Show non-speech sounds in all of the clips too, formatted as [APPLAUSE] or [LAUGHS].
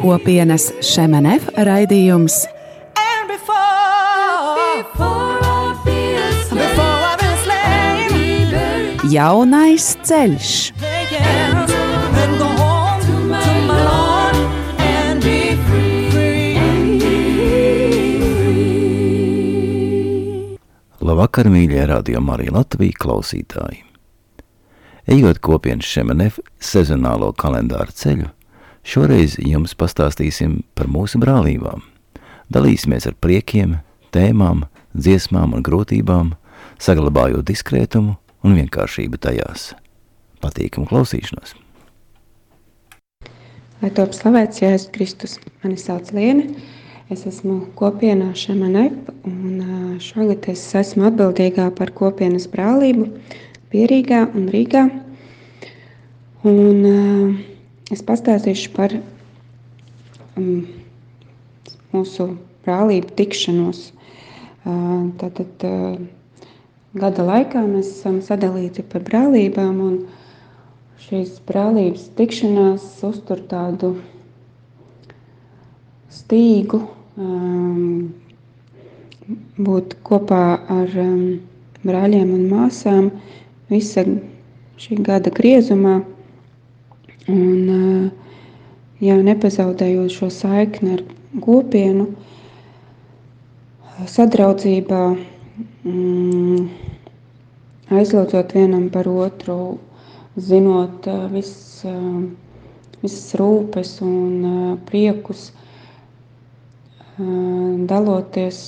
Kopienas Šemenef raidījums Jaunais ceļš. Labvakar, mīļie radījumi, arī Latvijas klausītāji! Ejot kopienas Šemenef sezonālo kalendāru ceļu, šoreiz jums pastāstīsim par mūsu brālībām. Dalīsimies ar priekiem, tēmām, dziesmām un grūtībām, saglabājot diskrētumu un vienkāršību tajās. Patīkamu klausīšanos! Lai top slavēts Jēzus Kristus, mani sauc Liene, es esmu kopienā Šemanep, un šogad es esmu atbildīgā par kopienas brālību Pierīgā un Rīgā. Un es pastāstīšu par um, mūsu brālību tikšanos. Tātad gada laikā mēs esam sadalīti par brālībām, un šīs brālības tikšanās uztur tādu stīgu, um, būt kopā ar um, brāļiem un māsām visa šī gada griezumā, un uh, jau nepazaudējot šo saikni ar kopienu, sadraudzībā, aizlūdzot vienam par otru, zinot vis, visas rūpes un priekus, daloties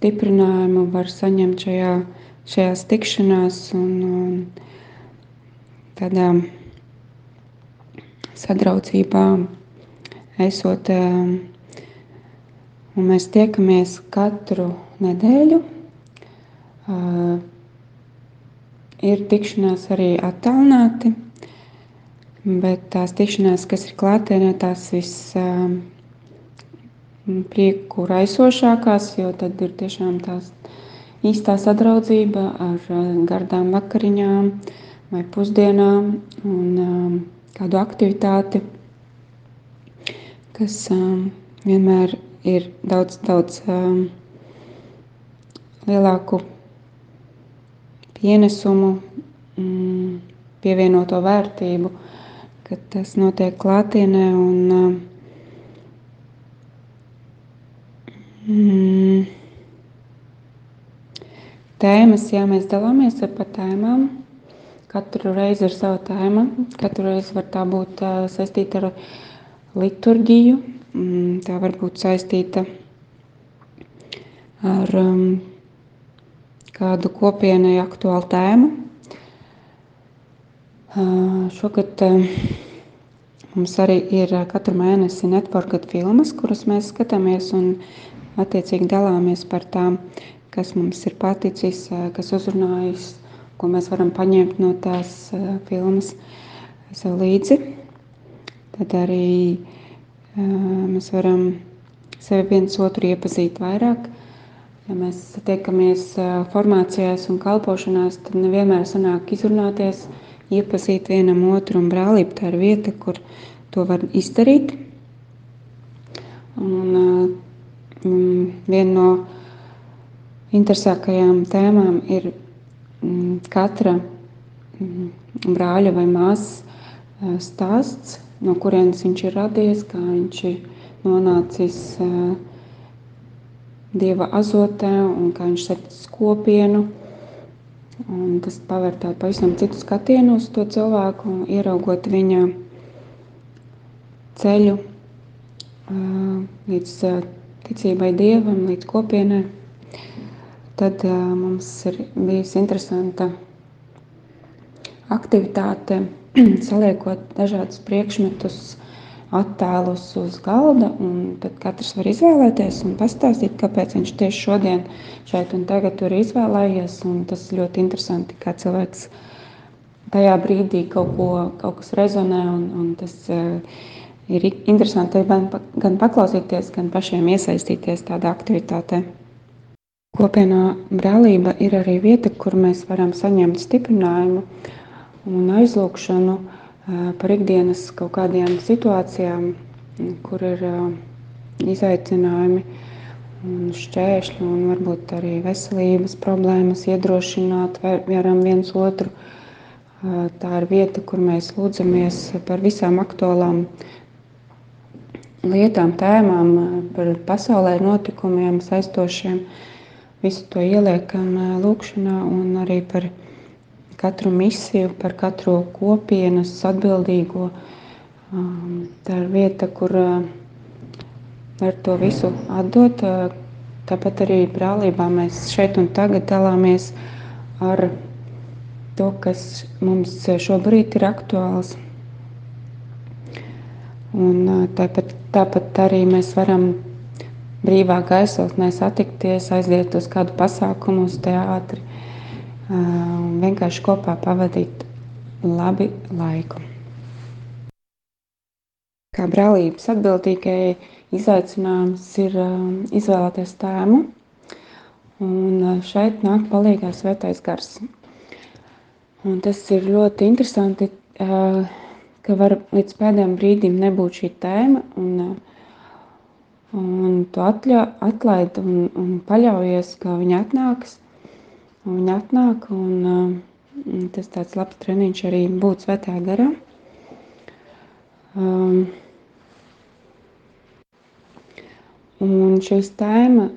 stiprinājumu var saņemt šajā, šajās tikšanās un, un tādā sadraudzībā esot un mēs tiekamies katru nedēļu. Uh, ir tikšanās arī attālināti, bet tās tikšanās, kas ir klātienē, tās viss uh, prieku raisošākās, jo tad ir tiešām tās īstā sadraudzība ar gardām vakariņām vai pusdienām un um, kādu aktivitāti, kas um, vienmēr ir daudz, daudz um, lielāku pienesumu, mm, pievienoto vērtību, ka tas notiek klātienē un mm, tēmas, ja mēs dalāmies par tēmām, katru reizi ir sava tēma, katru reizi var tā būt uh, saistīta ar liturģiju, tā var būt saistīta ar um, kādu kopienai aktuālu tēmu. Šogad mums arī ir katru mēnesi networked filmas, kuras mēs skatāmies un attiecīgi dalāmies par tām, kas mums ir paticis, kas uzrunājis, ko mēs varam paņemt no tās filmas sev līdzi. Tad arī mēs varam sevi viens otru iepazīt vairāk, Ja mēs tiekamies formācijās un kalpošanās, tad nevienmēr sanāk izrunāties, iepazīt vienam otru un brālību. Tā ir vieta, kur to var izdarīt. Un, um, viena no interesantākajām tēmām ir um, katra um, brāļa vai māsas stāsts, no kurienes viņš ir radies, kā viņš ir nonācis dieva azotē un kā viņš saprot kopienu. Un tas paver tādu pavisam citu skatienu uz to cilvēku, ieraugot viņa ceļu līdz ticībai dievam, līdz kopienai. Tad mums ir bijusi interesanta aktivitāte, [CLEARS THROAT] saliekot dažādus priekšmetus attēlus uz galda, tad katrs var izvēlēties un pastāstīt, kāpēc viņš tieši šodien šeit un tagad tur izvēlējies. Tas ļoti interesanti, kā cilvēks tajā brīdī kaut, ko, kaut kas rezonē, un, un tas uh, ir interesanti gan paklausīties, gan pašiem iesaistīties tādā aktivitātē. Kopienā brālība ir arī vieta, kur mēs varam saņemt stiprinājumu un aizlūgšanu, uh, par ikdienas kaut kādām situācijām, kur ir izaicinājumi un šķēršļi, un varbūt arī veselības problēmas, iedrošināt varam viens otru. Tā ir vieta, kur mēs lūdzamies par visām aktuālām lietām, tēmām, par pasaulē notikumiem, saistošiem. Visu to ieliekam lūkšanā un arī par viņu katru misiju, par katru kopienas atbildīgo. Um, tā ir vieta, kur uh, var to visu atdot. Uh, tāpat arī brālībā mēs šeit un tagad dalāmies ar to, kas mums šobrīd ir aktuāls. Un uh, tāpat, tāpat arī mēs varam brīvā gaisotnē satikties, aiziet uz kādu pasākumu, uz teātri un vienkārši kopā pavadīt labi laiku. Kā brālības atbildīgai izaicinājums ir izvēlēties tēmu, un šeit nāk palīgā svētais gars. Un tas ir ļoti interesanti, ka var līdz pēdējiem brīdim nebūt šī tēma, un, un tu atļa, atlaid un, un paļaujies, ka viņa atnāks, viņi atnāk, un uh, tas tāds labs treniņš arī būt svētā garā. Um, un šīs tēma,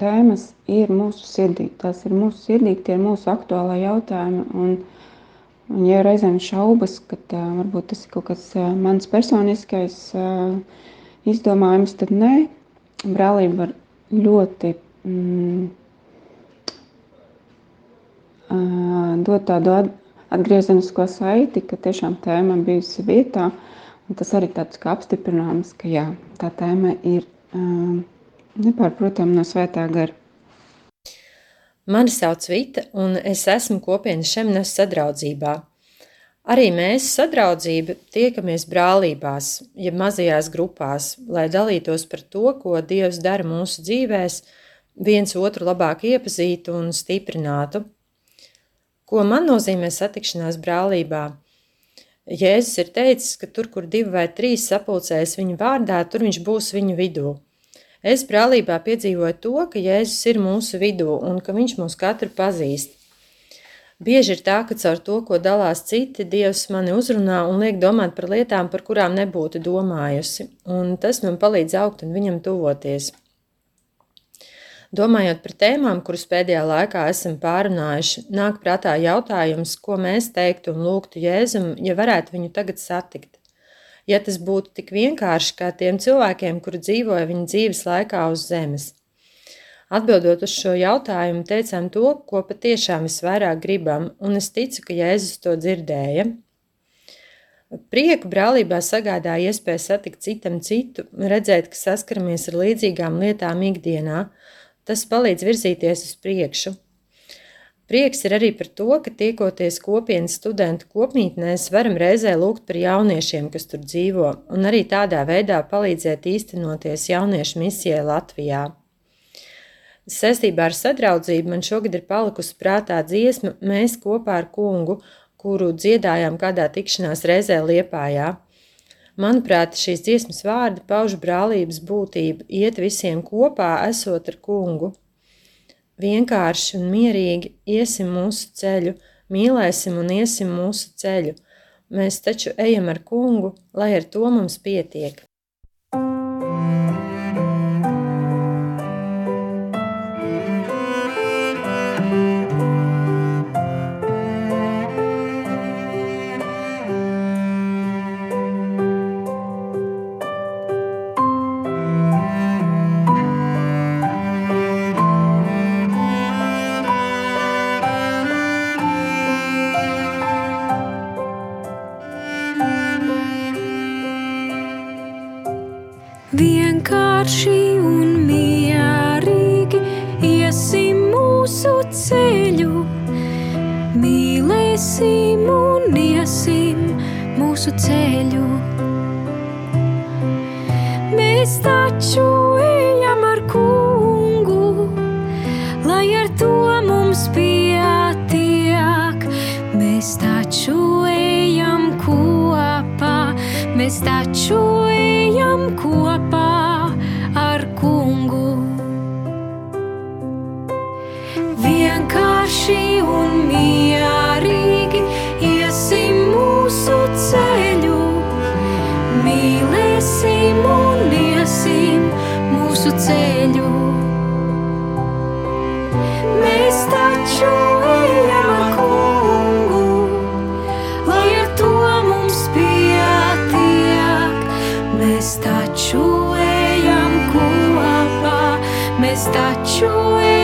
tēmas ir mūsu sirdī. Tās ir mūsu sirdī, tie ir mūsu aktuālā jautājumi. Un, un ja reizēm šaubas, ka uh, varbūt tas ir kaut kas uh, mans personiskais uh, izdomājums, tad nē, brālība var ļoti mm, dot tādu atgriezenisko saiti, ka tiešām tēma bijusi vietā. Tas arī tāds kā apstiprinājums, ka jā, tā tēma ir nepārprotami no svētā gara. Mani sauc Vita, un es esmu kopienas Šemnes sadraudzībā. Arī mēs sadraudzība tiekamies brālībās, jeb mazajās grupās, lai dalītos par to, ko Dievs dara mūsu dzīvēs, viens otru labāk iepazītu un stiprinātu. Ko man nozīmē satikšanās brālībā? Jēzus ir teicis, ka tur, kur divi vai trīs sapulcēs viņa vārdā, tur viņš būs viņu vidū. Es brālībā piedzīvoju to, ka Jēzus ir mūsu vidū un ka viņš mūs katru pazīst. Bieži ir tā, ka caur to, ko dalās citi, Dievs mani uzrunā un liek domāt par lietām, par kurām nebūtu domājusi, un tas man palīdz augt un viņam tuvoties. Domājot par tēmām, kuras pēdējā laikā esam pārunājuši, nāk prātā jautājums, ko mēs teiktu un lūgtu Jēzum, ja varētu viņu tagad satikt. Ja tas būtu tik vienkārši kā tiem cilvēkiem, kuri dzīvoja viņa dzīves laikā uz zemes. Atbildot uz šo jautājumu, teicām to, ko patiešām visvairāk gribam, un es ticu, ka Jēzus to dzirdēja. Prieku brālībā sagādā iespēja satikt citam citu, redzēt, ka saskaramies ar līdzīgām lietām ikdienā, Tas palīdz virzīties uz priekšu. Prieks ir arī par to, ka tiekoties kopienas studentu kopmītnēs, varam reizē lūgt par jauniešiem, kas tur dzīvo, un arī tādā veidā palīdzēt īstenoties jauniešu misijai Latvijā. Sestībā ar sadraudzību man šogad ir palikusi prātā dziesma Mēs kopā ar kungu, kuru dziedājām kādā tikšanās reizē Liepājā. Manuprāt, šīs dziesmas vārdi pauž brālības būtību, iet visiem kopā, esot ar kungu. Vienkārši un mierīgi iesim mūsu ceļu, mīlēsim un iesim mūsu ceļu. Mēs taču ejam ar kungu, lai ar to mums pietiek. Mēs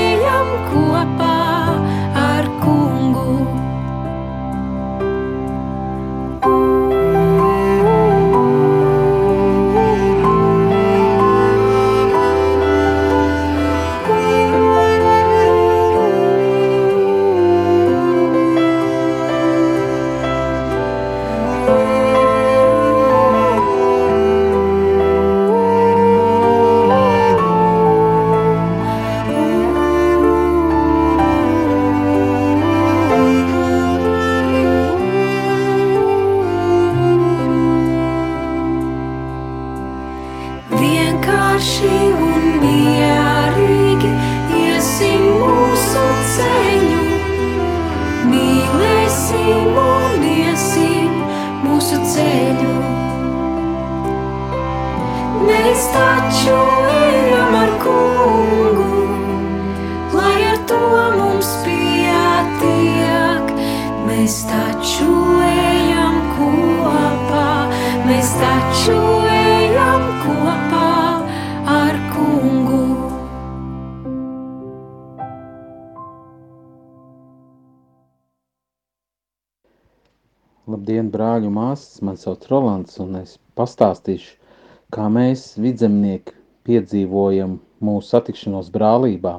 Mani sauc Rolands, un es pastāstīšu, kā mēs, vidzemnieki, piedzīvojam mūsu satikšanos brālībā.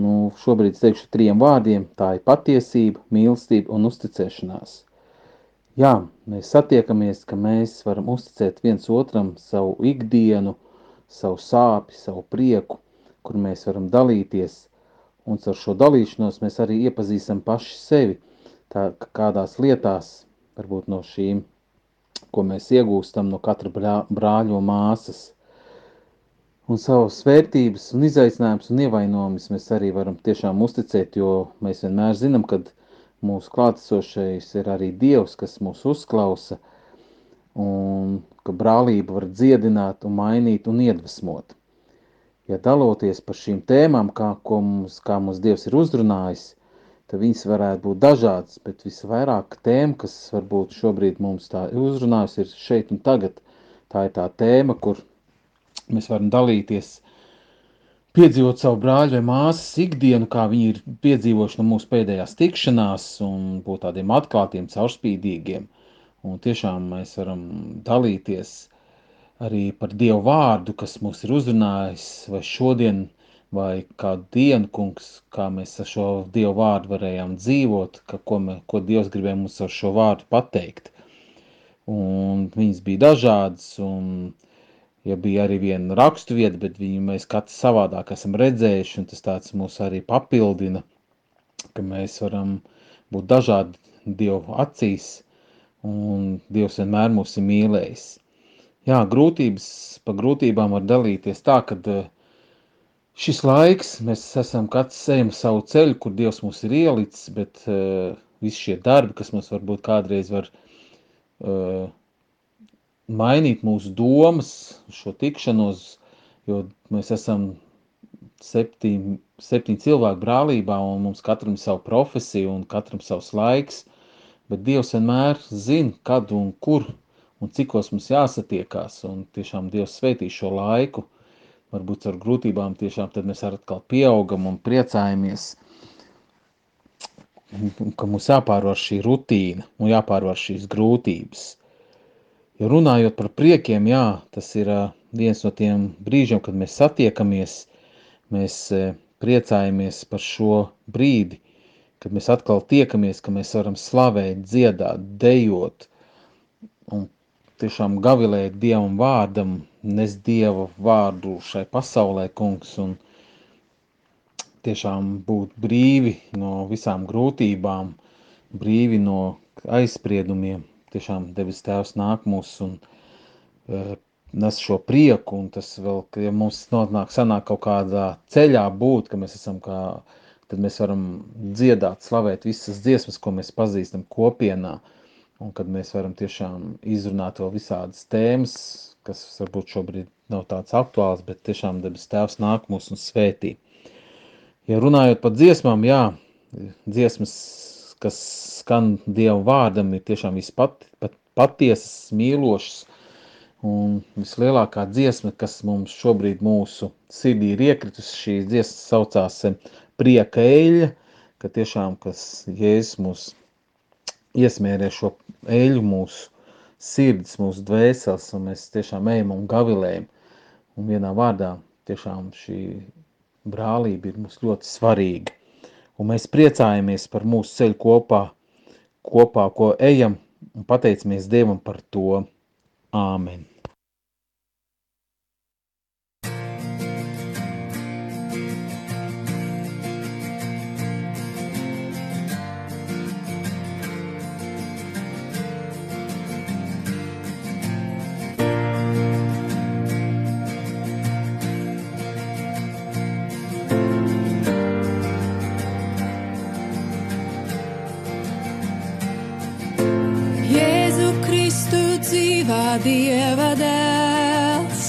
Nu, šobrīd es teikšu trim vārdiem - tā ir patiesība, mīlestība un uzticēšanās. Jā, mēs satiekamies, ka mēs varam uzticēt viens otram savu ikdienu, savu sāpi, savu prieku, kur mēs varam dalīties, un ar šo dalīšanos mēs arī iepazīstam paši sevi, tā kādās lietās, varbūt no šīm, ko mēs iegūstam no katra brā- brāļa un māsas. Un savas vērtības un izaicinājumus un ievainojumus mēs arī varam tiešām uzticēt, jo mēs vienmēr zinām, ka mūsu klātesošais ir arī Dievs, kas mūs uzklausa, un ka brālība var dziedināt un mainīt un iedvesmot. Ja daloties par šīm tēmām, kā, mums, kā mums Dievs ir uzrunājis, tad viņas varētu būt dažādas, bet visvairāk tēma, kas varbūt šobrīd mums tā ir uzrunājusi, ir šeit un tagad. Tā ir tā tēma, kur mēs varam dalīties, piedzīvot savu brāļu vai māsas ikdienu, kā viņi ir piedzīvojuši no mūsu pēdējās tikšanās un būt tādiem atklātiem, caurspīdīgiem. Un tiešām mēs varam dalīties arī par Dievu vārdu, kas mūs ir uzrunājis, vai šodien, vai kādu dienu, kungs, kā mēs ar šo Dievu vārdu varējām dzīvot, ka, ko, mē, ko Dievs gribēja mums ar šo vārdu pateikt. Un viņas bija dažādas, un ja bija arī viena rakstu vieta, bet viņu mēs katrs savādāk esam redzējuši, un tas tāds mūs arī papildina, ka mēs varam būt dažādi Dievu acīs, un Dievs vienmēr mūs ir mīlējis. Jā, grūtības, pa grūtībām var dalīties tā, ka šis laiks, mēs esam katrs ejam savu ceļu, kur Dievs mūs ir ielicis, bet uh, visi šie darbi, kas mums varbūt kādreiz var uh, mainīt mūsu domas, šo tikšanos, jo mēs esam septiņi, septiņi cilvēki brālībā, un mums katram ir sava profesija un katram savs laiks, bet Dievs vienmēr zina, kad un kur un cikos mums jāsatiekās, un tiešām Dievs sveitī šo laiku, varbūt ar grūtībām tiešām tad mēs atkal pieaugam un priecājamies, ka mums jāpārvar šī rutīna un jāpārvar šīs grūtības. Ja runājot par priekiem, jā, tas ir viens no tiem brīžiem, kad mēs satiekamies, mēs priecājamies par šo brīdi, kad mēs atkal tiekamies, ka mēs varam slavēt, dziedāt, dejot un tiešām gavilēt Dievam vārdam, nes Dieva vārdu šai pasaulē, kungs, un tiešām būt brīvi no visām grūtībām, brīvi no aizspriedumiem. Tiešām debes tēvs nāk mūs un uh, nes šo prieku, un tas vēl, ka ja mums nonāk, sanāk kaut kādā ceļā būt, ka mēs esam kā, tad mēs varam dziedāt, slavēt visas dziesmas, ko mēs pazīstam kopienā, un kad mēs varam tiešām izrunāt vēl visādas tēmas, kas varbūt šobrīd nav tāds aktuāls, bet tiešām debes tēvs nāk mūs un svētī. Ja runājot par dziesmām, jā, dziesmas, kas skan Dievu vārdam, ir tiešām vispat, pat, patiesas, mīlošas, un vislielākā dziesma, kas mums šobrīd mūsu sirdī ir iekritus, šī dziesma saucās prieka eļļa, ka tiešām, kas Jēzus mūs iesmērē šo eļu mūsu sirds, mūsu dvēseles, un mēs tiešām ejam un gavilējam. Un vienā vārdā tiešām šī brālība ir mums ļoti svarīga. Un mēs priecājamies par mūsu ceļu kopā, kopā, ko ejam, un pateicamies Dievam par to. Āmen. Dieva dēls.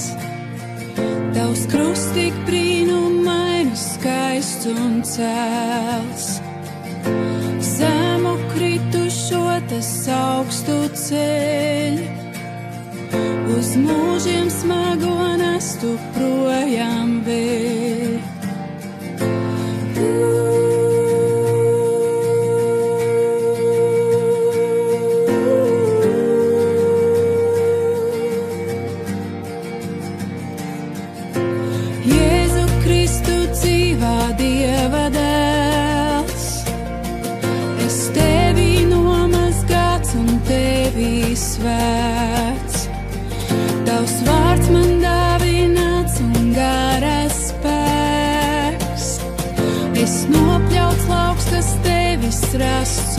Tavs krusts tik brīnumaini skaists un cēls. Tevis rasts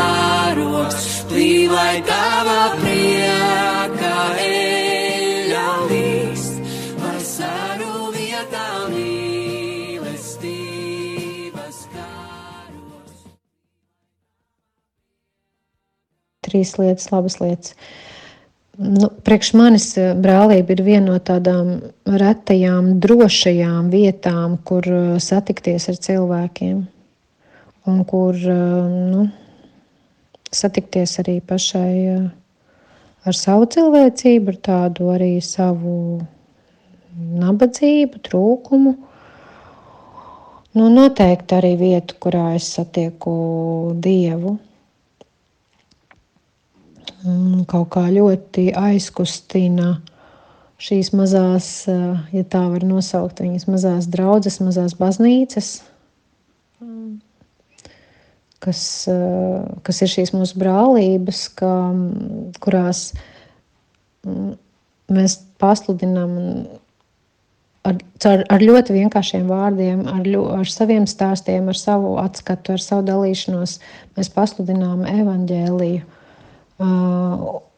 karoks, lai tava prieka eļa līs, lai saru vietā mīlestības karoks. trīs lietas, labas lietas. Nu, priekš manis eh, brālība ir viena no tādām retajām, drošajām vietām, kur eh, satikties ar cilvēkiem. Un kur eh, nu, satikties arī pašai ar savu cilvēcību, ar tādu arī savu nabadzību, trūkumu. Nu, noteikti arī vietu, kurā es satieku Dievu. Kaut kā ļoti aizkustina šīs mazās, eh, ja tā var nosaukt, viņas mazās draudzes, mazās baznīcas, kas, eh, kas ir šīs mūsu brālības, ka, kurās mm, mēs pasludinām ar, ar, ar ļoti vienkāršiem vārdiem, ar, ļo, ar saviem stāstiem, ar savu atskatu, ar savu dalīšanos. Mēs pasludinām evaņģēliju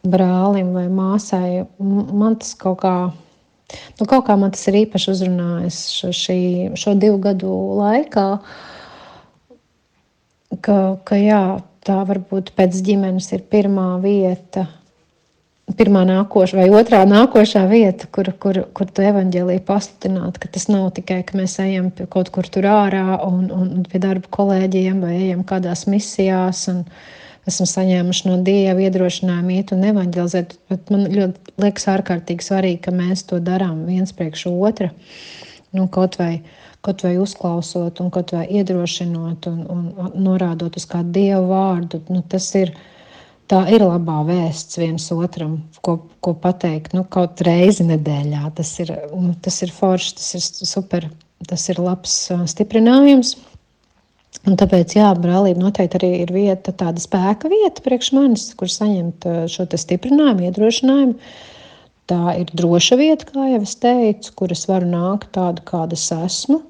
brālim vai māsai. Man tas kaut kā, nu, kaut kā man tas ir īpaši uzrunājis šo, šī, šo divu gadu laikā. Ka, ka jā, tā varbūt pēc ģimenes ir pirmā vieta, pirmā nākošā vai otrā nākošā vieta, kur, kur, kur tu evanģēlīji pasludināt, ka tas nav tikai, ka mēs ejam kaut kur tur ārā un, un pie darba kolēģiem vai ejam kādās misijās. Un, esam saņēmuši no Dieva iedrošinājumu iet un evanģelizēt. Bet man ļoti liekas ārkārtīgi svarīgi, ka mēs to darām viens priekš otra. Nu, kaut, vai, kaut vai uzklausot, un kaut vai iedrošinot un, un, norādot uz kādu Dieva vārdu. Nu, tas ir. Tā ir labā vēsts viens otram, ko, ko pateikt nu, kaut reizi nedēļā. Tas ir, nu, tas ir forši, tas ir super, tas ir labs stiprinājums. Un tāpēc, jā, brālība noteikti arī ir vieta, tāda spēka vieta priekš manis, kur saņemt šo stiprinājumu, iedrošinājumu. Tā ir droša vieta, kā jau es teicu, kur es varu nākt tādu, kāda es esmu.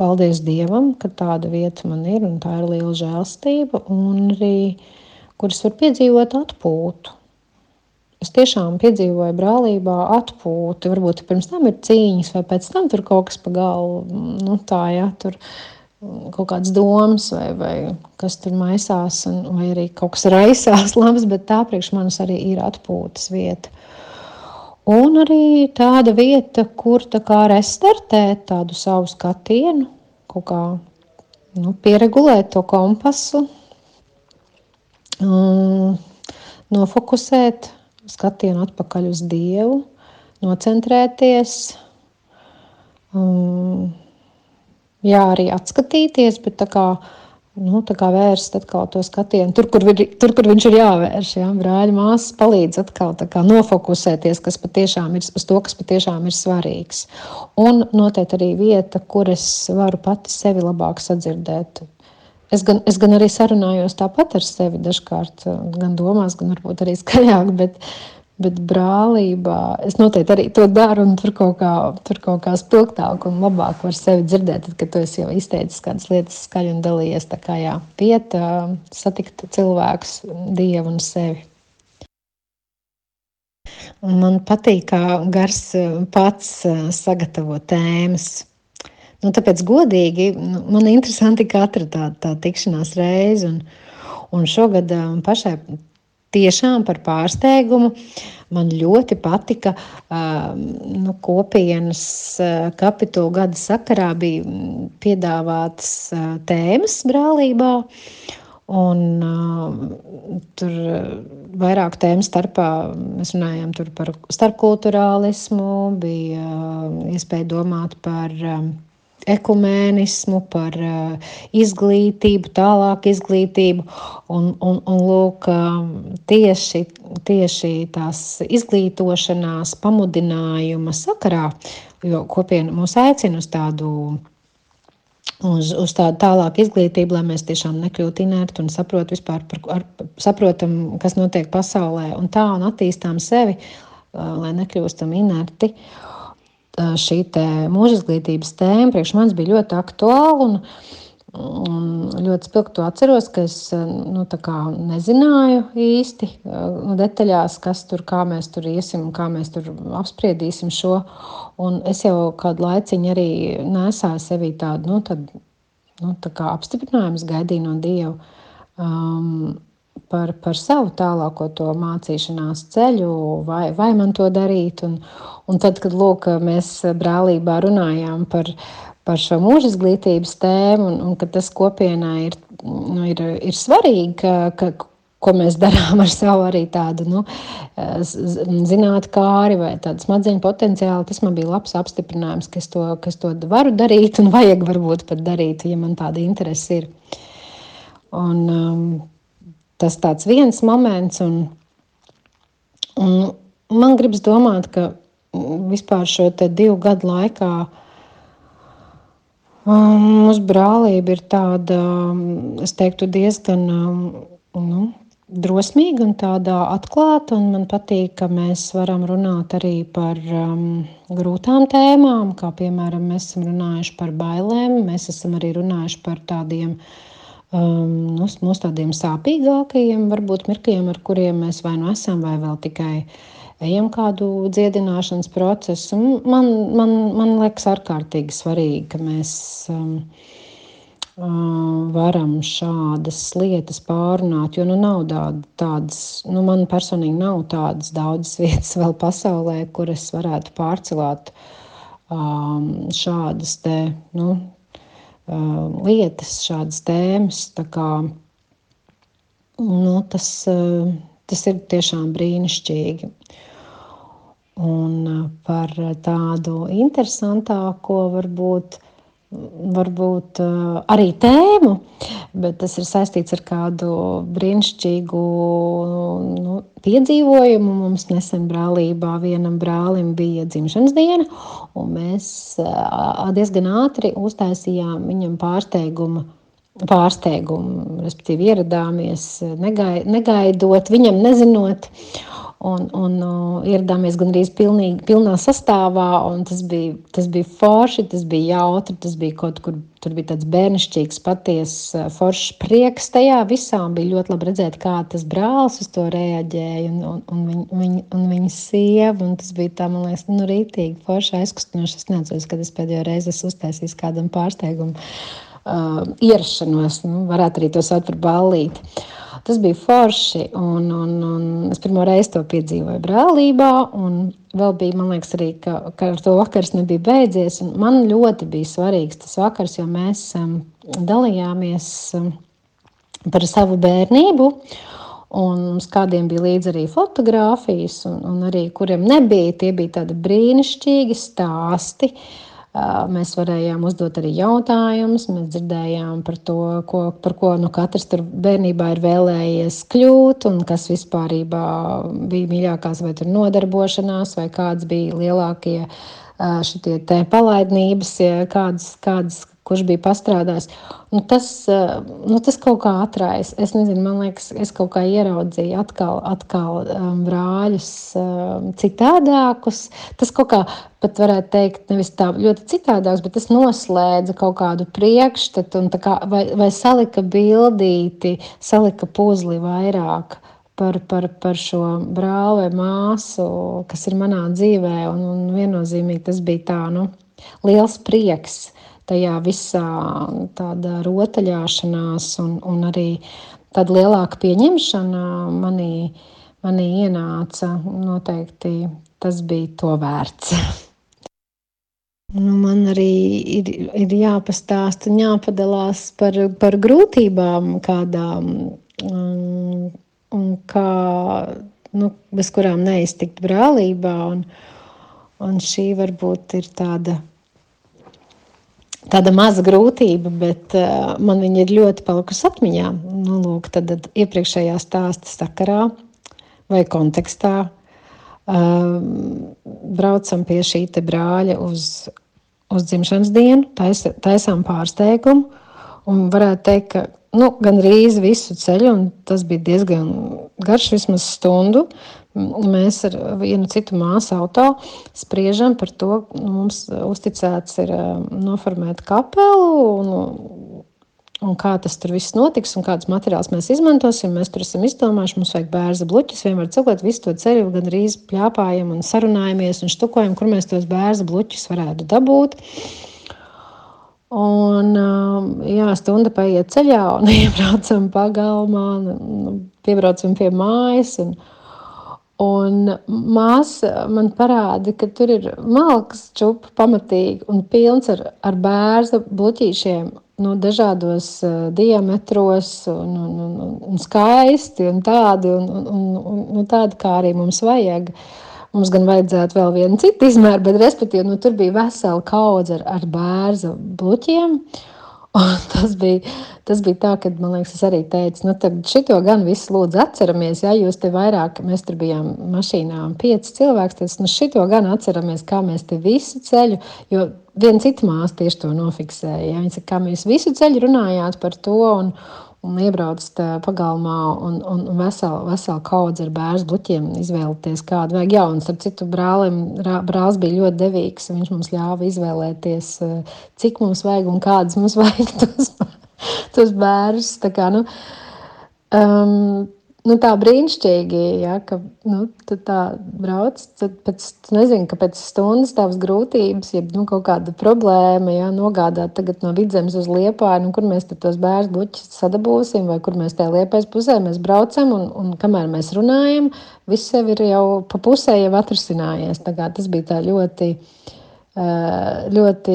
Paldies Dievam, ka tāda vieta man ir, un tā ir liela žēlstība, un arī kur es varu piedzīvot atpūtu. Es tiešām piedzīvoju brālībā atpūtu. Varbūt pirms tam ir cīņas, vai pēc tam tur kaut kas pa galvu. Nu, tā, ja, tur kaut kādas domas, vai, vai kas tur maisās, un, vai arī kaut kas raisās labs, bet tā priekš manis arī ir atpūtas vieta. Un arī tāda vieta, kur tā kā restartēt tādu savu skatienu, kaut kā nu, pieregulēt to kompasu, um, nofokusēt skatienu atpakaļ uz Dievu, nocentrēties. Um, jā, arī atskatīties, bet tā kā, nu, vērst atkal to skatienu tur, kur, ir, tur, kur viņš ir jāvērš. Jā. Brāļa māsas palīdz atkal kā, nofokusēties kas ir, uz to, kas patiešām ir svarīgs. Un noteikti arī vieta, kur es varu pati sevi labāk sadzirdēt. Es gan, es gan arī sarunājos tāpat ar sevi dažkārt, gan domās, gan varbūt arī skaļāk, bet, Bet brālībā es noteikti arī to daru, un tur kaut kā, tur kaut kā spilgtāk un labāk var sevi dzirdēt, tad, kad tu jau izteicis kādas lietas skaļi un dalījies. Tā kā jā, piet, satikt cilvēkus, dievu un sevi. Un man patīk, kā gars pats sagatavo tēmas. Nu, tāpēc godīgi nu, man ir interesanti katra tā, tā tikšanās reize. Un, un šogad pašai tiešām par pārsteigumu. Man ļoti patika nu, kopienas kapitula gada sakarā bija piedāvātas tēmas brālībā. Un, uh, tur vairāk tēmu starpā mēs runājām par starpkulturālismu, bija uh, iespēja domāt par uh, ekumēnismu, par uh, izglītību, tālāku izglītību. Un, un, un lūk, um, tieši, tieši tās izglītošanās pamudinājuma sakarā, jo kopiena mūs aicina uz tādu uz, uz tādu tālāku izglītību, lai mēs tiešām nekļūtu inerti un saprot vispār, par, ar, saprotam, kas notiek pasaulē, un tā un attīstām sevi, lai nekļūstam inerti. Šī mūža izglītības tēma priekš manis bija ļoti aktuāla. Un, Un ļoti spilgti to atceros, ka es nu, nezināju īsti nu, detaļās, kas tur, kā mēs tur iesim kā mēs tur apspriedīsim šo. Un es jau kādu laiciņu arī nesāju sevī tādu nu, tad, nu, tā apstiprinājumu, gaidīju no Dieva. Um, par, par savu tālāko to mācīšanās ceļu, vai, vai man to darīt. Un, un tad, kad lūk, mēs brālībā runājām par, par šo mūža izglītības tēmu, un, un ka tas kopienā ir, nu, ir, ir svarīgi, ka, ka, ko mēs darām ar savu arī tādu nu, zinātnē, vai tādu smadzeņu potenciālu. Tas man bija labs apstiprinājums, ka es to, ka es to varu darīt un vajag varbūt pat darīt, ja man tāda interese ir. Un, um, tas tāds viens moments, un, un man gribas domāt, ka vispār šo divu gadu laikā um, mūsu brālība ir tāda, es teiktu, diezgan um, nu, drosmīga un tāda atklāta. Un man patīk, ka mēs varam runāt arī par um, grūtām tēmām, kā piemēram mēs esam runājuši par bailēm, mēs esam arī runājuši par tādiem uh, um, mūsu tādiem sāpīgākajiem, varbūt mirkļiem, ar kuriem mēs vai nu esam, vai vēl tikai ejam kādu dziedināšanas procesu. Man, man, man liekas, ārkārtīgi svarīgi, ka mēs um, um, varam šādas lietas pārunāt, jo nu, nav tādas, nu, man personīgi nav tādas daudzas vietas vēl pasaulē, kur es varētu pārcelāt um, šādas te, nu, lietas, šādas tēmas. Kā, nu, tas, tas ir tiešām brīnišķīgi. Un par tādu interesantāko varbūt varbūt uh, arī tēmu, bet tas ir saistīts ar kādu brīnišķīgu nu, piedzīvojumu. Mums nesen brālībā vienam brālim bija dzimšanas diena, un mēs uh, diezgan ātri uztaisījām viņam pārsteigumu. Pārsteigumu, respektīvi, ieradāmies negai, negaidot, viņam nezinot. Uh, un, un uh, ieradāmies gandrīz pilnīgi, pilnā sastāvā. Tas bija, tas bija forši, tas bija jautri, tas bija kaut kur. Tur bija tāds bērnišķīgs, patiesa, uh, foršs prieks. Tajā visā bija ļoti labi redzēt, kā tas brālis uz to reaģēja, un, un, un, viņ, viņ, un viņa sieva. Un tas bija tā, man liekas, nu, rītīgi, forši aizkustinoši. Es neatceros, kad es pēdējo reizi esmu uztaisījis kādam pārsteigumu uh, ierašanos. Nu, varētu arī to saukt par ballīti. Uh, Tas bija forši. Un, un, un es pirmo reizi to piedzīvoju brālībā. Vēl bija, man liekas, arī, ka, ka ar to vakars nebija beidzies. Man ļoti bija svarīgs tas vakars, jo mēs um, dalījāmies um, par savu bērnību. Un mums kādiem bija līdzi arī fotografijas, un, un arī kuriem nebija, tie bija tādi brīnišķīgi stāsti. Uh, Mēs varējām uzdot arī jautājumus, mēs dzirdējām par to, ko, par ko nu, katrs tur bērnībā ir vēlējies kļūt, un kas vispār bija mīļākās vai nodarbošanās, vai kādas bija lielākie šitie palaidnības, kādas, kādas kurš bija pastrādājis. Nu, tas, eh, nu, tas kaut kā atraisa. Es nezinu, man liekas, es kaut kā ieraudzīju atkal, atkal um, brāļus um, citādākus. Tas kaut kā pat varētu teikt, nevis tā ļoti citādāks, bet tas noslēdza kaut kādu priekšstatu un kā, vai, vai salika bildīti, salika puzli vairāk. Par, par, par šo brāli vai māsu, kas ir manā dzīvē. Un, un viennozīmīgi tas bija tā, nu, liels prieks tajā visā tāda rotaļāšanās un, un arī tāda lielāka pieņemšana manī, manī ienāca. Noteikti tas bija to vērts. Nu, man arī ir, ir jāpastāsta un jāpadalās par, par grūtībām, kādām um, un kā, nu, bez kurām neiztikt brālībā. Un, un šī varbūt ir tāda tāda maza grūtība, bet uh, man viņa ir ļoti palikusi atmiņā. Nu, lūk, tad, tad iepriekšējā stāsta sakarā vai kontekstā uh, braucam pie šī brāļa uz, uz dzimšanas dienu, tais, taisām pārsteigumu. Un varētu teikt, ka nu, gandrīz visu ceļu, un tas bija diezgan garš, vismaz stundu. Mēs ar vienu citu māsu auto spriežam par to, nu, mums uzticēts ir noformēt kapelu. Un, un kā tas tur viss notiks, un kādus materiālus mēs izmantosim. Mēs tur esam izdomājuši, mums vajag bērnu bluķus. Vienmēr cilvēki visu to ceļu gan arī plāpājam un sarunājamies un štukojam, kur mēs tos bērnu bluķus varētu dabūt. Un, um, jā, stunda paiet ceļā, un [LAUGHS] iebraucam pagalmā, piebraucam pie mājas. Un, Un māsa man parāda, ka tur ir malks, čūpa pamatīgi un pilns ar, ar bērnu bloķīšiem nu, dažādos uh, diametros, un, un, un, un skaisti, un tādi, un, un, un, un tādi, kā arī mums vajag. Mums gan vajadzētu vēl vienu citu izmēru, bet respektīvi, nu, tur bija vesela kaudze ar, ar bērnu bloķiem. Uh, [LAUGHS] Un tas bija, tas bija tā, ka man liekas, es arī teicu, nu, tad šito gan visu lūdzu atceramies. Ja jūs te vairāk, mēs tur bijām mašīnā, pieci cilvēki, tad nu, šito gan atceramies, kā mēs te visu ceļu, jo viena cita māsa tieši to nofiksēja. Ja? Viņa saka, kā mēs visu ceļu runājāt par to. Un, un iebraucat pagalmā un, un, un veselu vesel kaudzi ar bērnu buļķiem izvēlēties, kādu vajag. Jā, un starp citu, brālim, brālis bija ļoti devīgs. Viņš mums ļāva izvēlēties, cik mums vajag un kādas mums [LAUGHS] vajag tos, tos bērnus. Nu, um, nu, tā brīnišķīgi, ja, ka nu, tu tā brauc. Tad pēc, nezinu, ka pēc stundas tavas grūtības, ja nu, kaut kāda problēma, ja, nogādāt no vidzemes uz liepāju, nu, kur mēs tos bērnu buļķus sadabūsim, vai kur mēs tajā liepais pusē mēs braucam, un, un kamēr mēs runājam, viss jau ir jau pa pusē jau atrisinājies. Tas bija tā ļoti. Ļoti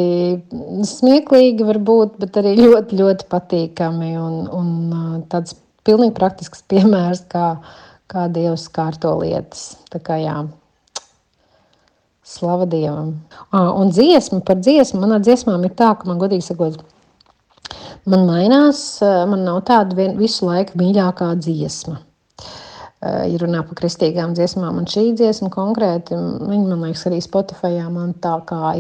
smieklīgi, varbūt, bet arī ļoti, ļoti patīkami un, un tāds pilnīgi praktisks [LAUGHS] piemērs, kā, kā Dievs kārto lietas. Tā kā jā. Slava Dievam. Un dziesma par dziesmu. Manā dziesmām ir tā, ka man godīgi sakot, man mainās, man nav tāda vien, visu laiku mīļākā dziesma. Eh, ja runā par kristīgām dziesmām, un šī dziesma konkrēti, viņa man liekas, arī Spotify man tā kā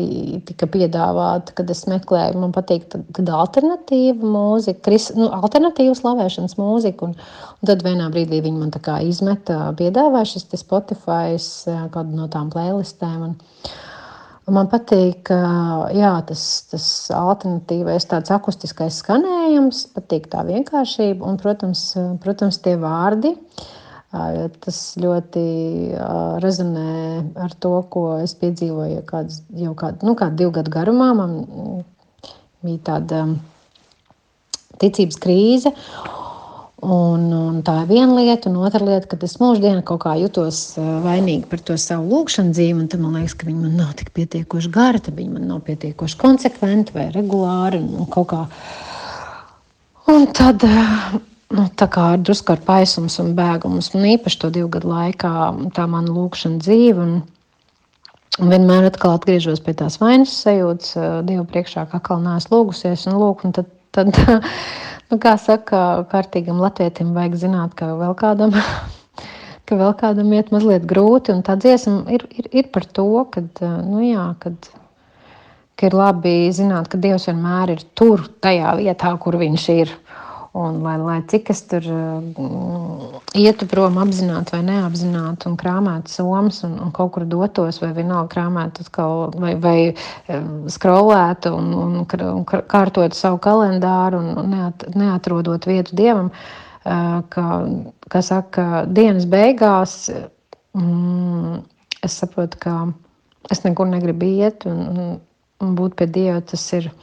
tika piedāvāta, kad es meklēju, man patīk tad alternatīva mūzika, kris, nu, alternatīva slavēšanas mūzika, un, un tad vienā brīdī viņi man tā kā izmeta, piedāvāja šis Spotify eh, kādu no tām playlistēm. Un, Man patīk jā, tas, tas alternatīvais, tāds akustiskais skanējums, patīk tā vienkāršība un, protams, protams tie vārdi. Uh, Tas ļoti rezonē ar to, ko es piedzīvoju kāds, jau kādu, nu, kādu divu gadu garumā. Man bija tāda ticības krīze. Un, un tā ir viena lieta, un otra lieta, ka es mūždienas kaut kā jutos vainīgi par to savu lūkšanu dzīvi. Tad man liekas, ka viņi man nav tik pietiekoši gari, tad viņi man nav pietiekoši konsekventi vai regulāri. Un, un. Un tad nu, tā kā drusku ar paisums un bēgumus. Un īpaši to divu gadu laikā tā mana lūkšana dzīve. Un, un vienmēr atkal atgriežos pie tās vainas sajūtas, Dievu priekšā, kā atkal neesmu lūgusies. Un, lūk, un tad, tad, [LAUGHS] nu, kā saka, kārtīgam latvietim vajag zināt, ka vēl kādam. [LAUGHS] ka vēl kādam iet mazliet grūti, un tā dziesma ir, ir, ir par to, ka, nu jā, kad, ka ir labi zināt, ka Dievs vienmēr ir tur, tajā vietā, kur Viņš ir. Un, lai, lai cik es tur uh, ietu prom, apzināti vai neapzināti, un krāpētu somas, un, un kaut kur dotos, vai vienalga krāpētu, vai, vai skrolētu, un, un, un kārtotu savu kalendāru, un neat, neatrodot vietu dievam, ka, kā saka, dienas beigās mm, es saprotu, ka es nekur negribu iet, un, un, un būt pie dieva tas ir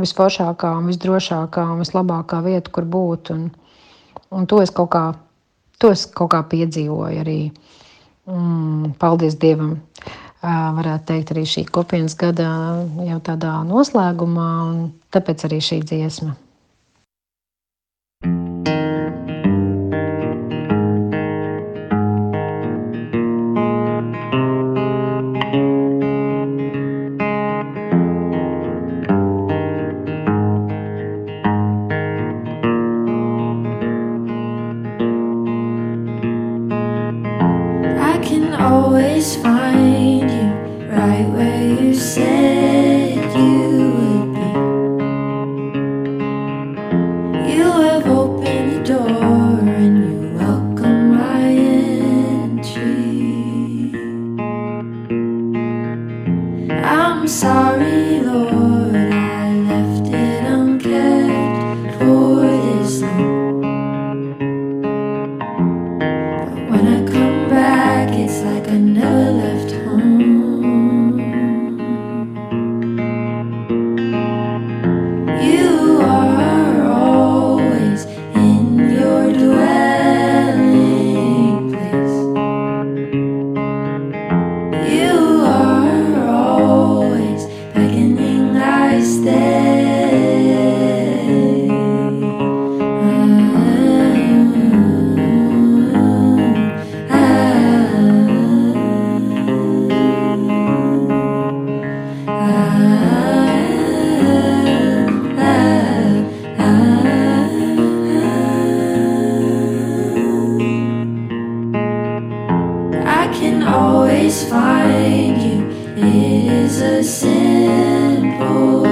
visforšākā, visdrošākā un vislabākā vieta, kur būt. Un, un to, es kā, to es kaut kā piedzīvoju arī. Mm, paldies Dievam! Varētu teikt, arī šī kopienas gada jau tādā noslēgumā, un tāpēc arī šī dziesma. Can always find you. It is a simple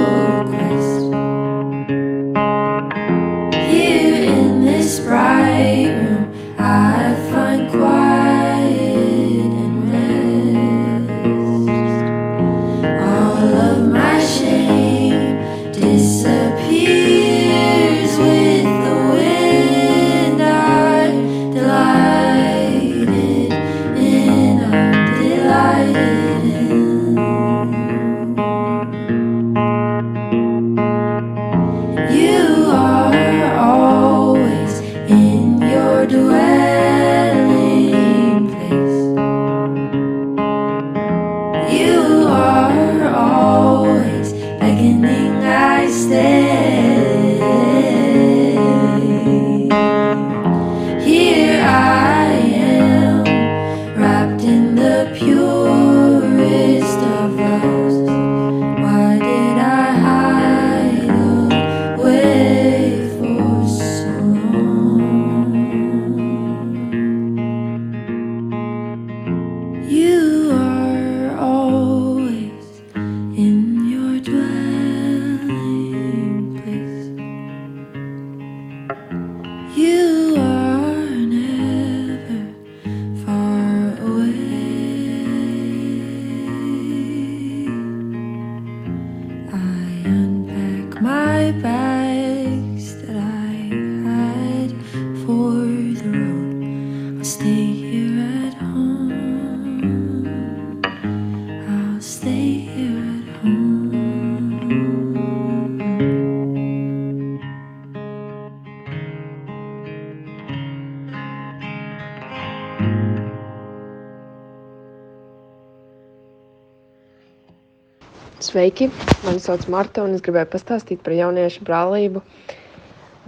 Sveiki! Mani sauc Marta, un es gribēju pastāstīt par jauniešu brālību.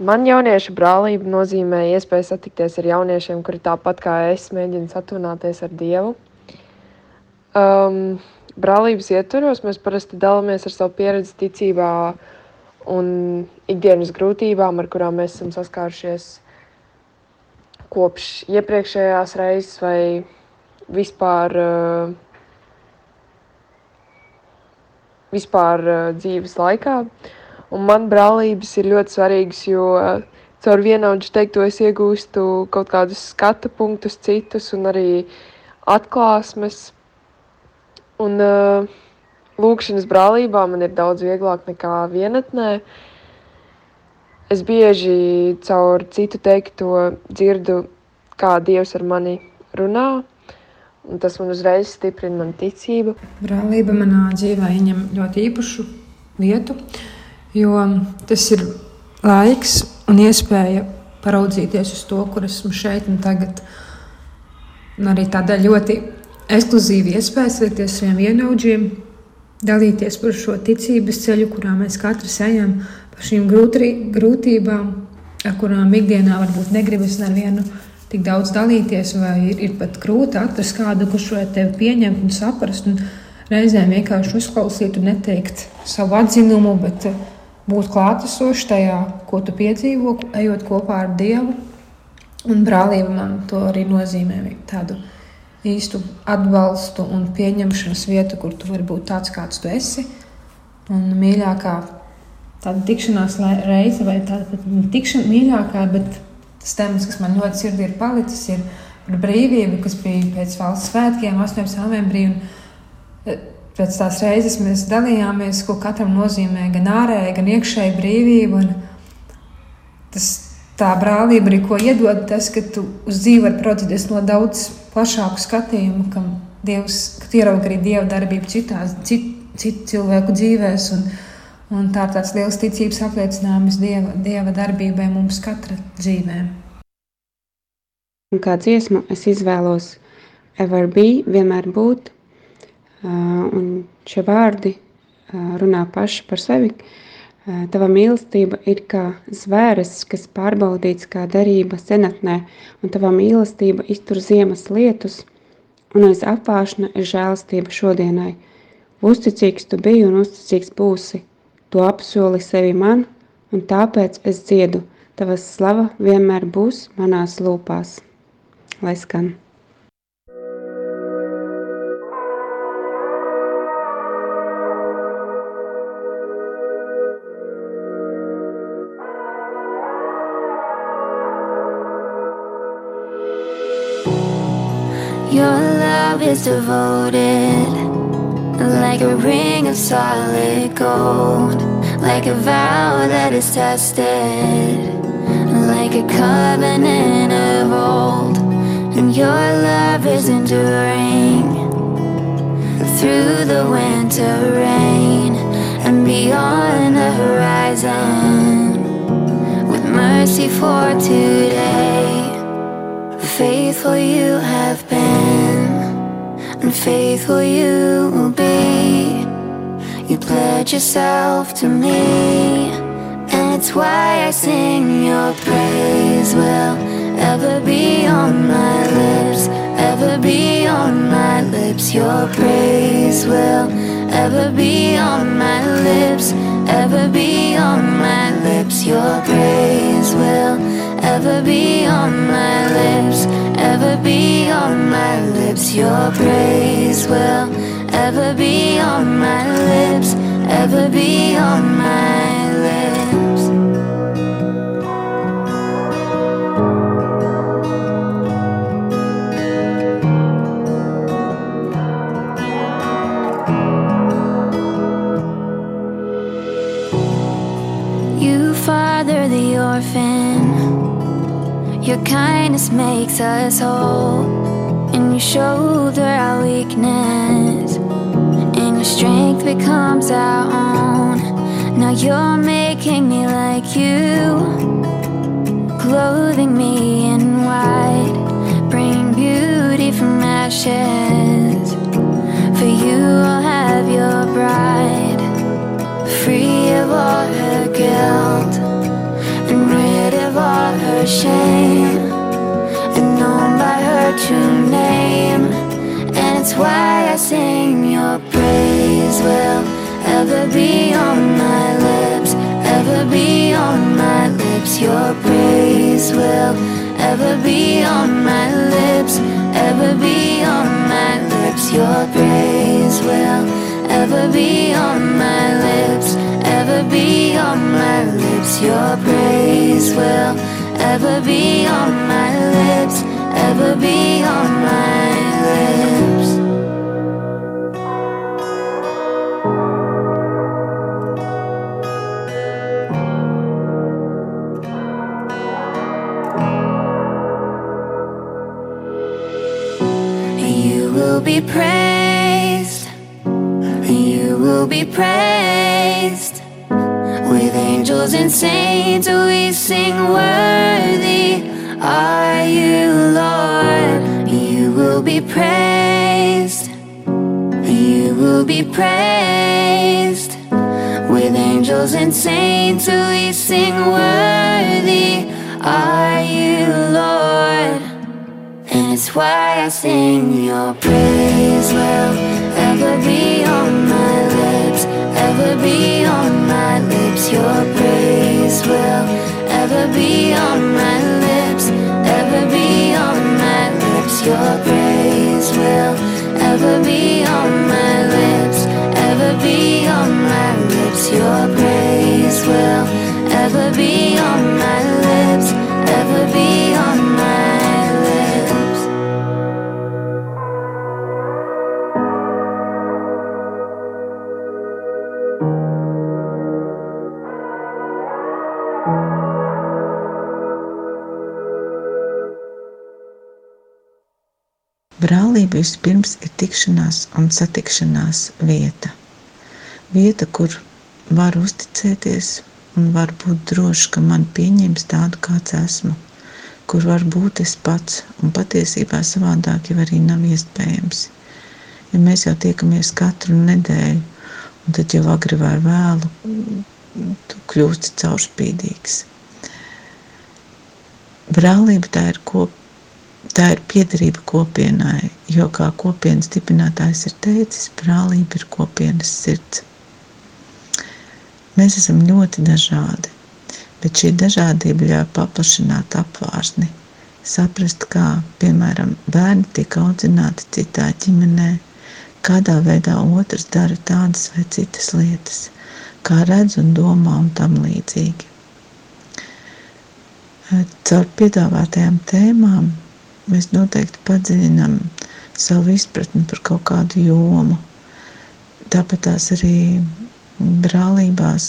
Man jauniešu brālība nozīmē iespēju satikties ar jauniešiem, kuri tāpat kā es mēģina satuvināties ar Dievu. Um, brālības ietvaros mēs parasti dalāmies ar savu pieredzi ticībā un ikdienas grūtībām, ar kurām mēs esam saskārušies kopš iepriekšējās reizes vai vispār. Uh, vispār uh, dzīves laikā. Un man brālības ir ļoti svarīgas, jo uh, caur vienaudžu teikto es iegūstu kaut kādus skatu punktus, citus un arī atklāsmes. Un uh, lūkšanas brālībā man ir daudz vieglāk nekā vienatnē. Es bieži caur citu teikto dzirdu, kā Dievs ar mani runā. Un tas man uzreiz stiprina manu ticību. Brālība manā dzīvē ieņem ļoti īpašu vietu, jo tas ir laiks un iespēja paraudzīties uz to, kur esmu šeit un tagad. Un arī tādēļ ļoti ekskluzīva iespēja satikties ar saviem vienaudžiem, dalīties par šo ticības ceļu, kurā mēs katrs ejam, par šīm grūtri, grūtībām, ar kurām ikdienā varbūt negribas nevienu tik daudz dalīties, vai ir, ir pat grūti atrast kādu, kurš varētu tevi pieņemt un saprast. Un reizēm vienkārši uzklausīt un neteikt savu atzinumu, bet eh, būt klātesošs tajā, ko tu piedzīvo, ejot kopā ar Dievu. Un brālība man to arī nozīmē tādu īstu atbalstu un pieņemšanas vietu, kur tu vari būt tāds, kāds tu esi. Un mīļākā tāda tikšanās reize, vai tāda pat tikšana mīļākā, bet tas temats, kas man ļoti sirdī ir palicis, ir par brīvību, kas bija pēc valsts svētkiem, 18. novembrī. Un, pēc tās reizes mēs dalījāmies, ko katram nozīmē gan ārēji, gan iekšēji brīvība. Tas, tā brālība arī ko iedod tas, ka tu uz dzīvi vari procedēties no daudz plašāku skatījumu, kam Dievs, ka tu ieraugi arī Dieva darbību citās, cit, citu cilvēku dzīvēs. Un, un tā ir tāds liels ticības apliecinājums Dieva, Dieva darbībai mums katra dzīvē. Un kā dziesmu es izvēlos ever be, vienmēr būt. Un šie vārdi runā paši par sevi. Tava mīlestība ir kā zvēres, kas pārbaudīts kā derība senatnē, un tava mīlestība iztur ziemas lietus, un aiz apvāšana ir žēlastība šodienai. Uzticīgs tu biji un uzticīgs būsi. Tu apsoli sevi man, un tāpēc es dziedu. Tava slava vienmēr būs manās lūpās. Lai skan! Is devoted, like a ring of solid gold, like a vow that is tested, like a covenant of old. And your love is enduring through the winter rain and beyond the horizon, with mercy for today. Faithful you have been, faithful you will be. You pledge yourself to me, and it's why I sing your praise will ever be on my lips, ever be on my lips. Your praise will ever be on my lips, ever be on my lips. Your praise will ever be on my lips, ever be on my lips. Your praise will ever be on my lips, ever be on my Your kindness makes us whole. And you shoulder our weakness. And your strength becomes our own. Now you're making me like you. Clothing me in white. Bring beauty from ashes. For you will have your bride free of all her guilt all her shame and known by her true name and it's why I sing your praise will ever be on my lips ever be on my lips your praise will ever be on my lips ever be on my lips your praise will ever be on my lips, ever be on my lips. Your praise will ever be on my lips, ever be on my lips. You will be praised. You will be praised angels and saints. We sing, Worthy are you, Lord. You will be praised. You will be praised with angels and saints. We sing, Worthy are you, Lord. And it's why I sing your praise will ever be on my lips, ever be praise will ever be on my lips, ever be on my lips. Your praise will ever be on my lips, ever be on my lips. Your praise will ever be on my lips, ever vispirms ir tikšanās un satikšanās vieta. Vieta, kur var uzticēties un var būt droši, ka man pieņems tādu, kāds esmu, kur var būt es pats, un patiesībā savādāk jau arī nav iespējams. Ja mēs jau tiekamies katru nedēļu, un tad jau agri vai vēlu, tu kļūsti caurspīdīgs. Brālība tā ir kopīga Tā ir piederība kopienai, jo, kā kopienas dibinātājs ir teicis, brālība ir kopienas sirds. Mēs esam ļoti dažādi, bet šī dažādība ļauj paplašināt apvārsni, saprast, kā, piemēram, bērni tiek audzināti citā ģimenē, kādā veidā otrs dara tādas vai citas lietas, kā redz un domā un tam līdzīgi. Caur piedāvātajām tēmām mēs noteikti padziļinām savu izpratni par kaut kādu jomu. Tāpat tās arī brālībās.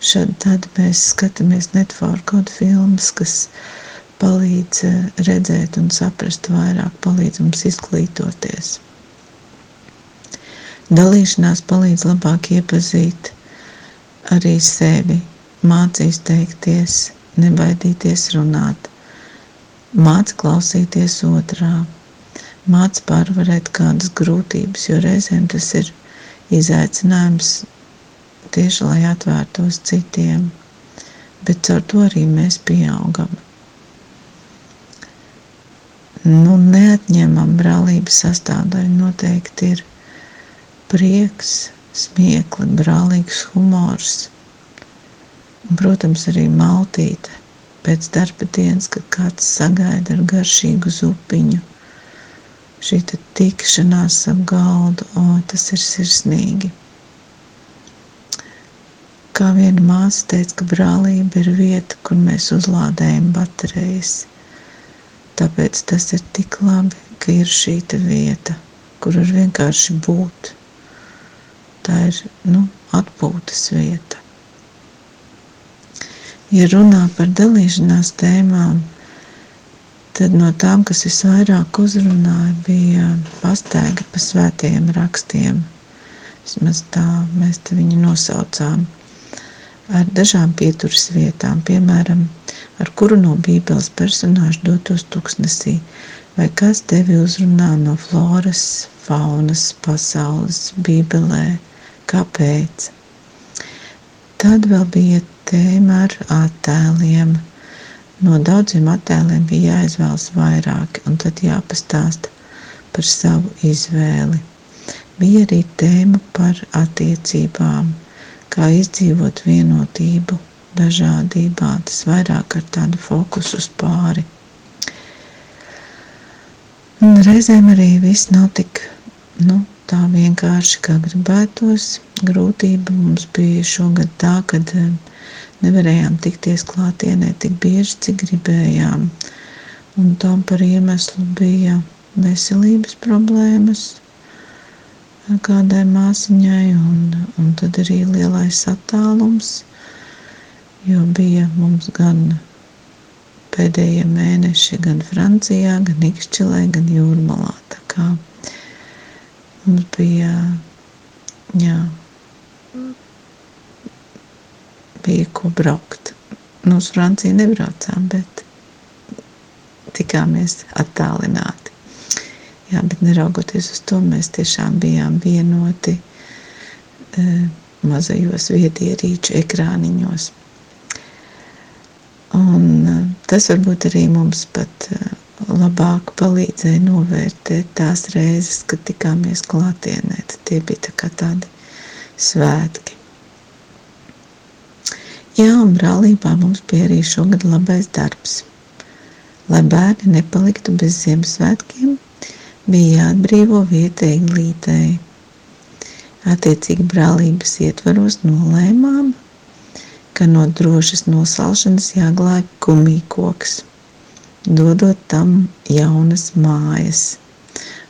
Šad, tad mēs skatāmies netforkodu filmas, kas palīdz redzēt un saprast vairāk, palīdz mums izglītoties. Dalīšanās palīdz labāk iepazīt arī sevi, mācīs teikties, nebaidīties runāt, Māc klausīties otrā, māc pārvarēt kādas grūtības, jo reizēm tas ir izaicinājums tieši lai atvērtos citiem, bet caur to arī mēs pieaugam. Nu, neatņemam brālības sastāvdaļa noteikti ir prieks, smiekli, brālīgs humors un, protams, arī maltīte pēc darba dienas, kad kāds sagaida ar garšīgu zupiņu. Šī tikšanās ap galdu, o, tas ir sirsnīgi. Kā viena māsa teica, ka brālība ir vieta, kur mēs uzlādējam baterijas. Tāpēc tas ir tik labi, ka ir šī vieta, kur var vienkārši būt. Tā ir nu, atpūtas vieta. Ja runā par dalīšanās tēmām, tad no tām, kas visvairāk uzrunāja, bija pastaiga pa svētajiem rakstiem. Vismaz tā mēs viņu nosaucām. Ar dažām pieturas vietām, piemēram, ar kuru no Bībeles personāžu dotos tuksnesī, vai kas tevi uzrunā no floras, faunas pasaules Bībelē, kāpēc. Tad vēl bija tēma ar attēliem. No daudziem attēliem bija jāizvēlas vairāki, un tad jāpastāsta par savu izvēli. Bija arī tēma par attiecībām, kā izdzīvot vienotību dažādībā, tas vairāk ar tādu fokusu uz pāri. Un reizēm arī viss nav tik nu, tā vienkārši, kā gribētos. Grūtība mums bija šogad tā, kad nevarējām tikties klātienē tik bieži, cik gribējām. Un tam par iemeslu bija veselības problēmas kādai māsiņai, un, un tad arī lielais attālums, jo bija mums gan pēdējie mēneši gan Francijā, gan Ikšķilē, gan Jūrmalā. Tā kā mums bija, jā, bija ko braukt. Nu, uz Franciju nebraucām, bet tikāmies attālināti. Jā, bet neraugoties uz to, mēs tiešām bijām vienoti e, mazajos viedierīču ekrāniņos. Un e, tas varbūt arī mums pat e, labāk palīdzēja novērtēt tās reizes, kad tikāmies klātienē. Tad tie bija tā kā tādi svētki. Jā, un brālībā mums bija arī šogad labais darbs. Lai bērni nepaliktu bez Ziemassvētkiem, bija jāatbrīvo vieta eglītei. Attiecīgi brālības ietvaros nolēmām, ka no drošas nosalšanas jāglāj kumīkoks, dodot tam jaunas mājas.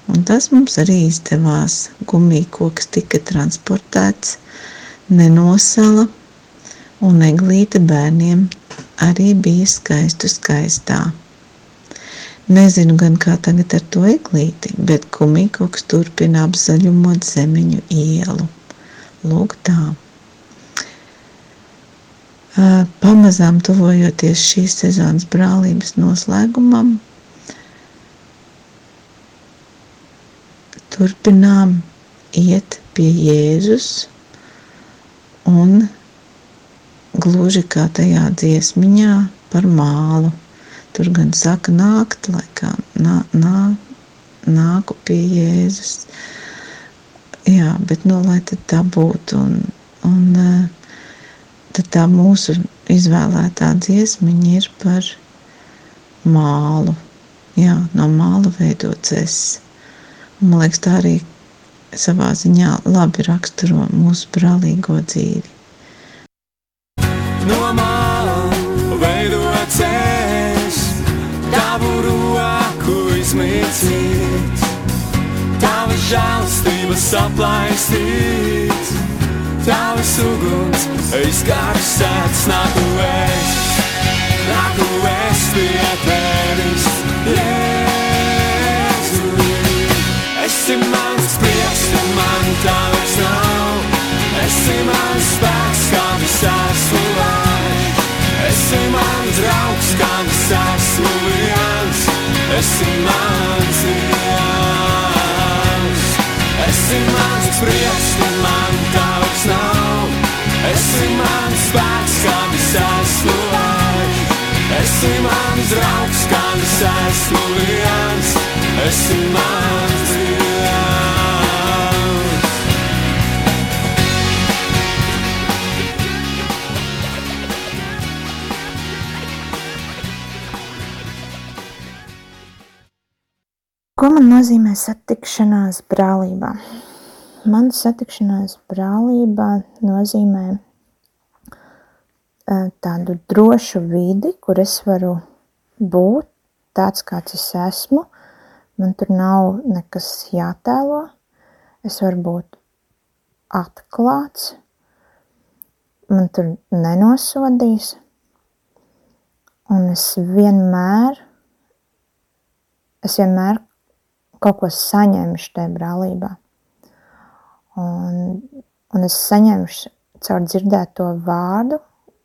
Un tas mums arī izdevās. Gumijkoks tika transportēts, nenosala un eglīte bērniem arī bija skaistu skaistā. Nezinu gan kā tagad ar to eglīti, bet kumīkoks turpina apzaļumot zemiņu ielu. Lūk tā. Pamazām tuvojoties šīs sezonas brālības noslēgumam, turpinām iet pie Jēzus un gluži kā tajā dziesmiņā par mālu. Tur gan saka nākt, laikā nā, nā, nāku pie Jēzus. Jā, bet nu, lai tad tā būtu un, un tad tā mūsu izvēlētā dziesmiņa ir par mālu. Jā, no māla veidots es. Man liekas, tā arī savā ziņā labi raksturo mūsu brālīgo dzīvi. No māla veidots es, tavu roku izmircīt, tava žēlstības aplaistīt, tavas uguns izkarsēts nāku es, nāku es pie tevis, Jēzu. Esi mans prieks, man tavs nav, esi mans spēks, kad es esmu vājš, esi mans draugs, kad es esmu viens, esi mans viens. Esi mans prieks, tu man tavs nav, esi mans spēks, kad es esmu vājš, esi mans draugs, kad es esmu viens, esi mans viens. Ko man nozīmē satikšanās brālībā? Man satikšanās brālībā nozīmē eh, tādu drošu vidi, kur es varu būt tāds, kāds es esmu. Man tur nav nekas jātēlo. Es varu būt atklāts. Man tur nenosodīs. Un es vienmēr, es vienmēr kaut ko saņemšu tajā brālībā. Un, un es saņemšu caur dzirdēto vārdu,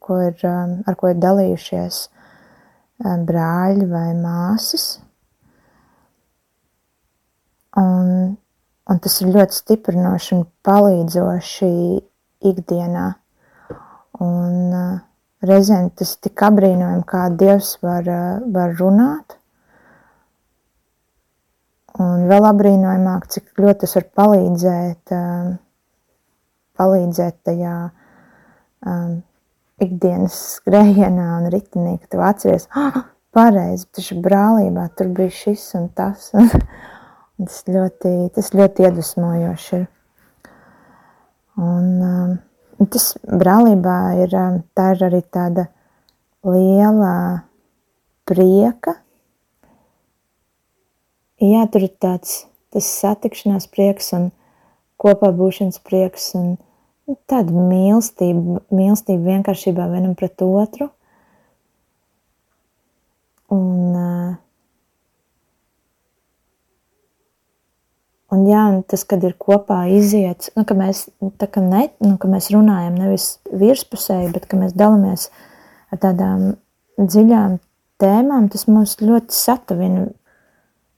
ko ir, um, ar ko ir dalījušies um, brāļi vai māsas. Un, un tas ir ļoti stiprinoši un palīdzoši ikdienā. Un uh, reizēm tas ir tik apbrīnojami, kā Dievs var, uh, var runāt. Un vēl apbrīnojamāk, cik ļoti tas var palīdzēt, um, palīdzēt tajā um, ikdienas skrējienā un ritenī, ka tu atceries, ah, pareizi, taču brālībā tur bija šis un tas. Un, [LAUGHS] un tas ļoti, tas ļoti iedvesmojoši ir. Un, um, tas brālībā ir, tā ir arī tāda liela prieka jā, tur ir tāds tas satikšanās prieks un kopā būšanas prieks un tāda mīlestība, mīlestība vienkāršībā vienam pret otru. Un, un, jā, un tas, kad ir kopā iziet, nu, ka mēs, tā, ka ne, nu, ka mēs runājam nevis virspusēji, bet ka mēs dalāmies ar tādām dziļām tēmām, tas mums ļoti satavina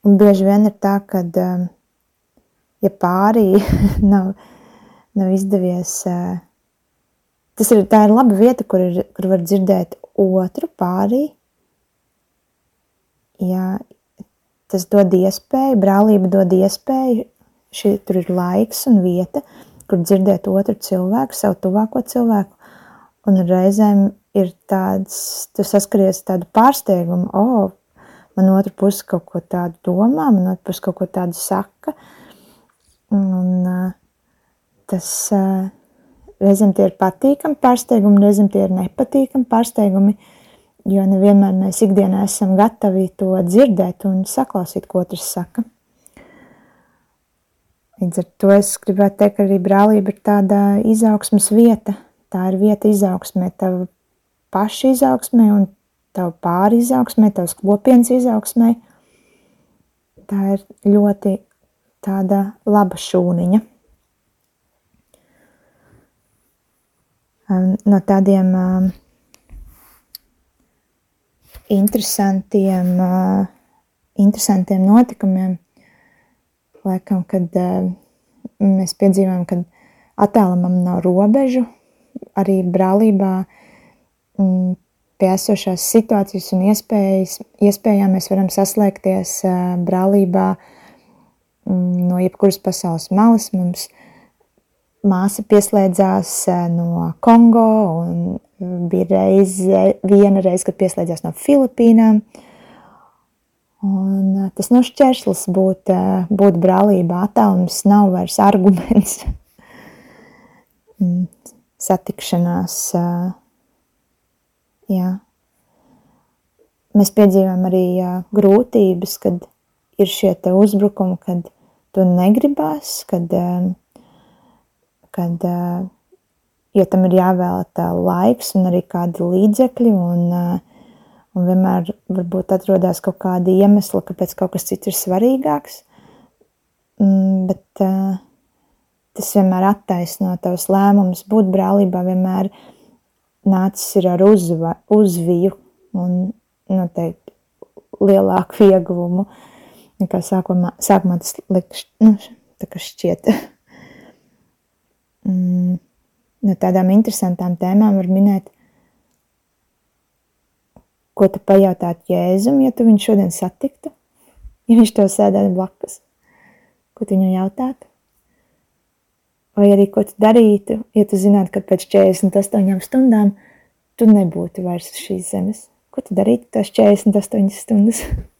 Un bieži vien ir tā, ka, um, ja pārī [LAUGHS] nav, nav izdevies, uh, tas ir, tā ir laba vieta, kur, ir, kur var dzirdēt otru pārī. Ja tas dod iespēju, brālība dod iespēju, šī, tur ir laiks un vieta, kur dzirdēt otru cilvēku, savu tuvāko cilvēku, un reizēm ir tāds, tu saskaries tādu pārsteigumu, o, oh, man otra puse kaut ko tādu domā, man otra puse kaut ko tādu saka. Un, uh, tas uh, reizēm tie ir patīkami pārsteigumi, reizēm tie ir nepatīkami pārsteigumi, jo nevienmēr mēs ikdienā esam gatavi to dzirdēt un saklausīt, ko otrs saka. Līdz ar to es gribētu teikt, ka arī brālība ir tāda izaugsmas vieta. Tā ir vieta izaugsmē, tava paša izaugsmē un tavu pāri izaugsmē, tavas kopienas izaugsmē. tā ir ļoti tāda laba šūniņa. No tādiem uh, interesantiem, uh, interesantiem notikumiem, laikam, kad uh, mēs piedzīvojam, kad attālumam nav robežu, arī brālībā mm, pie esošās situācijas un iespējas, iespējām mēs varam saslēgties brālībā mm, no jebkuras pasaules malas. Mums māsa pieslēdzās no Kongo un bija reize, viena reize, kad pieslēdzās no Filipīnām. Un tas nav šķērslis būt, būt brālībā. Attālums nav vairs arguments. [LAUGHS] Mm, satikšanās Jā. Mēs piedzīvojam arī jā, grūtības, kad ir šie uzbrukumi, kad to negribās, kad, kad jo tam ir jāvēlta laiks un arī kādi līdzekļi. Un, un vienmēr varbūt atrodas kaut kādi iemesli, kāpēc kaut kas cits ir svarīgāks. Mm, bet tas vienmēr attaisno tavus lēmumus būt brālībā. Vienmēr nācis ir ar uzva, uzviju un noteikti lielāku ieguvumu, nekā sākumā, sākumā tas liks, nu, tā kā šķiet. [LAUGHS] mm, no tādām interesantām tēmām var minēt, ko tu pajautātu Jēzum, ja tu viņu šodien satiktu, ja viņš tev sēdētu blakus, ko tu viņu jautātu? Vai arī ko tu darītu, ja tu zinātu, ka pēc 48 stundām tu nebūtu vairs uz šīs zemes. Ko tu darītu tās 48 stundas? [LAUGHS]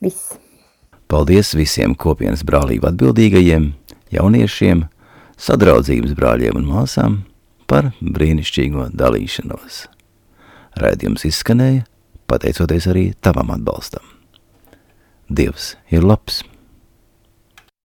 Viss. Paldies visiem kopienas brālību atbildīgajiem, jauniešiem, sadraudzības brāļiem un māsām par brīnišķīgo dalīšanos. Raidījums izskanēja pateicoties arī tavam atbalstam. Dievs ir labs!